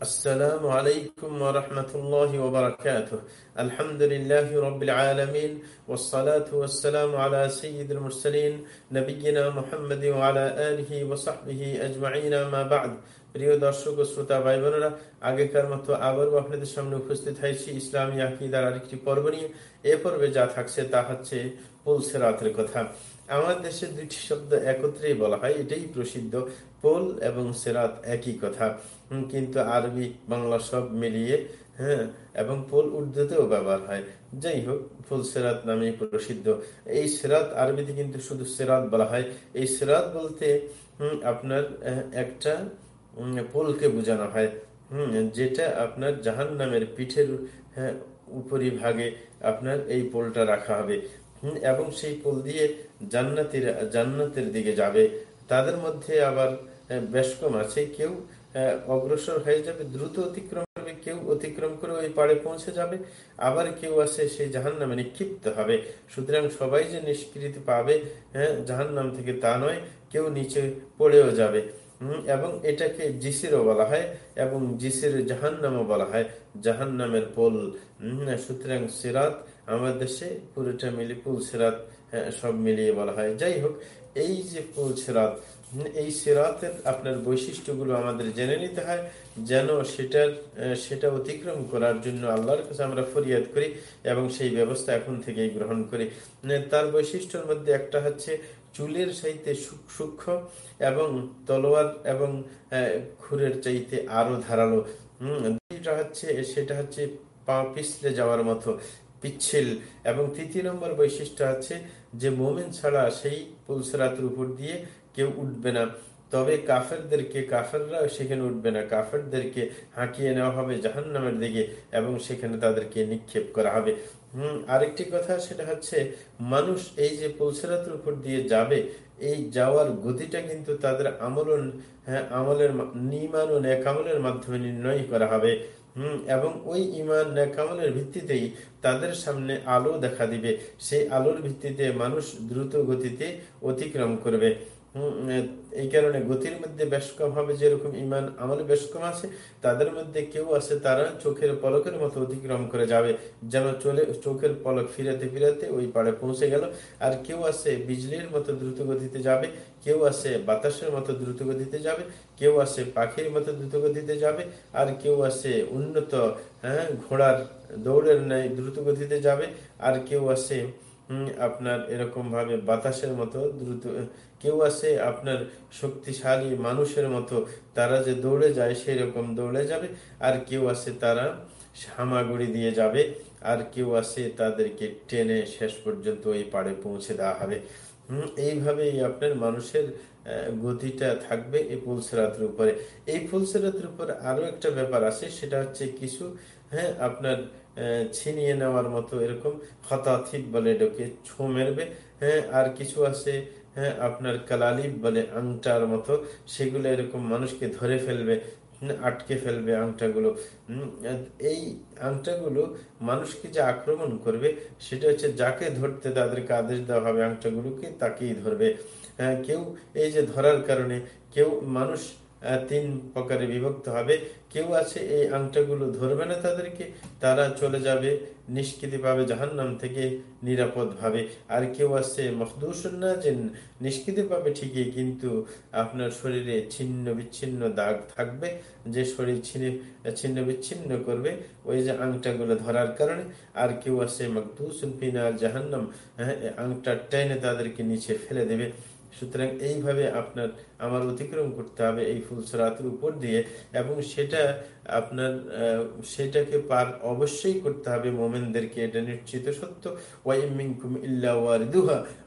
السلام عليكم ورحمة الله وبركاته الحمد لله رب العالمين والصلاة والسلام على سيد المرسلين نبينا محمد وعلى آله وصحبه أجمعين ما بعد প্রিয় দর্শক ও শ্রোতা ভাই বোনেরা আগেকার মতো আবারও আপনাদের সামনে উপস্থিত হয়েছি ইসলামী আকিদার আরেকটি পর্ব নিয়ে এ পর্বে যা থাকছে তা হচ্ছে পুলসেরাতের কথা আমার দেশে দুইটি শব্দ একত্রেই বলা হয় এটাই প্রসিদ্ধ। পোল এবং সেরাত একই কথা। কিন্তু আরবি বাংলা সব মিলিয়ে হ্যাঁ এবং পোল উর্দুতেও ব্যবহার হয়। যাই হোক ফুল সেরাত নামে প্রসিদ্ধ। এই সেরাত আরবিতে কিন্তু শুধু সেরাত বলা হয়। এই সেরাত বলতে আপনার একটা পোলকে বোঝানো হয়। হম যেটা আপনার জাহান নামের পিঠের হ্যাঁ, উপরি ভাগে আপনার এই পোলটা রাখা হবে। এবং সেই পোল দিয়ে জান্নাতের জান্নাতের দিকে যাবে। তাদের মধ্যে আবার বেশ কম আছে। কেউ অগ্রসর হয়ে যাবে, দ্রুত অতিক্রম করবে, কেউ অতিক্রম করে ওই পাড়ে পৌঁছে যাবে। আবার কেউ আছে সেই জাহান নামে নিক্ষিপ্ত হবে। সুতরাং সবাই যে নিষ্কৃতি পাবে হ্যাঁ জাহান নাম থেকে তা নয়, কেউ নিচে পড়েও যাবে। এবং এটাকে জিসিরও বলা হয়, এবং জিসির জাহান নামও বলা হয় জাহান নামের পোল সুতরাং সিরাত আমাদের দেশে পুরোটা মিলি পুল সিরাত সব মিলিয়ে বলা হয়। যাই হোক, এই যে পুল সিরাত এই সিরাতের আপনার বৈশিষ্ট্যগুলো আমাদের জেনে নিতে হয়, যেন সেটার সেটা অতিক্রম করার জন্য আল্লাহর কাছে আমরা ফরিয়াদ করি এবং সেই ব্যবস্থা এখন থেকেই গ্রহণ করি। তার বৈশিষ্ট্যের মধ্যে একটা হচ্ছে চুলের চাইতে সূক্ষ্ম এবং তলোয়ার এবং খুরের চাইতে আরও ধারালো। হম হচ্ছে, সেটা হচ্ছে পা পিছলে যাওয়ার মতো। পিচ্ছিল। এবং তৃতীয় নম্বর বৈশিষ্ট্য আছে যে মোমেন ছাড়া সেই পুলসরাতের উপর দিয়ে কেউ উঠবে না। তবে কাফেরদেরকে কাফেররা সেখানে উঠবে না। কাফেরদেরকে হাঁকিয়ে নেওয়া হবে জাহান নামের দিকে এবং সেখানে তাদেরকে নিক্ষেপ করা হবে। হম, আরেকটি কথা সেটা হচ্ছে, মানুষ এই যে পুলসরাতের উপর দিয়ে যাবে, এই যাওয়ার গতিটা কিন্তু তাদের আমলন হ্যাঁ আমলের নিমান ও ন্যাকামলের মাধ্যমে নির্ণয় করা হবে। হম, এবং ওই ইমান ন্যাকামলের ভিত্তিতেই তাদের সামনে আলো দেখা দিবে। সেই আলোর ভিত্তিতে মানুষ দ্রুত গতিতে অতিক্রম করবে। এই কারণে গতির মধ্যে বেশ কম হবে যেরকম ইমান আমলে বেশ কম আছে, তাদের মধ্যে কেউ আছে, তারা চোখের পলকের মতো অতিক্রম করে যাবে। যেন চলে, চোখের পলক ফিরাতে ফিরাতে ওই পাড়ে পৌঁছে গেল। আর কেউ আছে বিজলির মতো দ্রুত গতিতে যাবে, কেউ আছে বাতাসের মতো দ্রুত গতিতে যাবে, কেউ আছে পাখির মতো দ্রুত গতিতে যাবে, আর কেউ আছে উন্নত হ্যাঁ ঘোড়ার দৌড়ের ন্যায় দ্রুত গতিতে যাবে, আর কেউ আছে আপনার এরকম ভাবে বাতাসের মতো দ্রুত কেউ আছে আপনার শক্তিশালী মানুষের মতো, তারা যে দৌড়ে যায় সেই রকম দৌড়ে যাবে, আর কেউ আছে তারা হামাগুড়ি দিয়ে যাবে, আর কেউ আছে তাদেরকে টেনে শেষ পর্যন্ত ওই পাড়ে পৌঁছে দেওয়া হবে। এইভাবেই আপনার মানুষের গতিটা থাকবে এই ফুলসেরাতের উপরে। এই ফুলসেরাতের উপরে আরও একটা ব্যাপার আছে, সেটা হচ্ছে কিছু হ্যাঁ আপনার ছিনিয়ে নেওয়ার মতো এরকম হতাথিক বলে এটাকে ছো মেরবে। হ্যাঁ আর কিছু আছে হ্যাঁ আপনার কালালিব বলে আংটার মতো, সেগুলো এরকম মানুষকে ধরে ফেলবে আটকে ফেলবে আংটাগুলো। এই আংটাগুলো মানুষকে যে আক্রমণ করবে, সেটা হচ্ছে যাকে ধরতে তাদেরকে আদেশ দেওয়া হবে আংটাগুলোকে, তাকেই ধরবে। কেউ এই যে ধরার কারণে, কেউ মানুষ তিন প্রকারে বিভক্ত হবে। কেউ আছে, এই আংটাগুলো ধরবে না তাদেরকে, তারা চলে যাবে, নিষ্কৃতি পাবে, জাহান্নাম থেকে নিরাপদ ভাবে। আর কেউ আছে মখদুসন্না যে নিষ্কৃতি পাবে ঠিকই, কিন্তু আপনার শরীরে ছিন্ন বিচ্ছিন্ন দাগ থাকবে। যে শরীর ছিন্ন ছিন্ন বিচ্ছিন্ন করবে, ওই যে আংটাগুলো ধরার কারণে। আর কেউ আছে মখদুসুল ফিনার জাহান্নাম হ্যাঁ আংটা টেনে তাদেরকে নিচে ফেলে দেবে। সুতরাং এইভাবে আপনার, আমার অতিক্রম করতে হবে এই ফুলসরাতের উপর দিয়ে এবং সেটা আপনার সেটাকে পার অবশ্যই করতে হবে মোমেনদেরকে, এটা নিশ্চিত সত্য।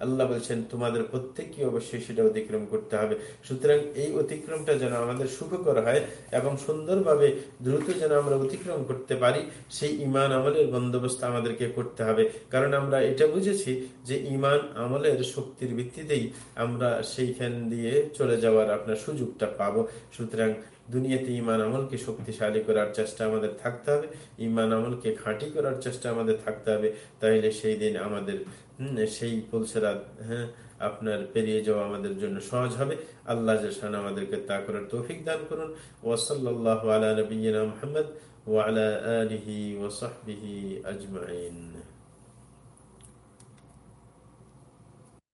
আল্লাহ বলছেন তোমাদের প্রত্যেককে অবশ্যই সেটা অতিক্রম করতে হবে। সুতরাং এই অতিক্রমটা যেন আমাদের সুখকর হয় এবং সুন্দরভাবে দ্রুত যেন আমরা অতিক্রম করতে পারি, সেই ইমান আমলের বন্দোবস্ত আমাদেরকে করতে হবে। কারণ আমরা এটা বুঝেছি যে ইমান আমলের শক্তির ভিত্তিতেই আমরা সেইখান দিয়ে চলে যাওয়ার আপনার সুযোগটা পাবো। সুতরাং দুনিয়াতে ইমান আমলকে শক্তিশালী করার চেষ্টা আমাদের থাকতে হবে। ইমান আমলকে খাঁটি করার চেষ্টা আমাদের থাকতে হবে। তাইলে সেই দিন আমাদের সেই পুলসেরাত হ্যাঁ আপনার পেরিয়ে যাওয়া আমাদের জন্য সহজ হবে। আল্লাহ জাসান আমাদেরকে তা করার তৌফিক দান করুন। ওসল্লাহ আলা নবীনা মোহাম্মদ ওয়ালা আলিহি ওসহবিহি আজমাইন।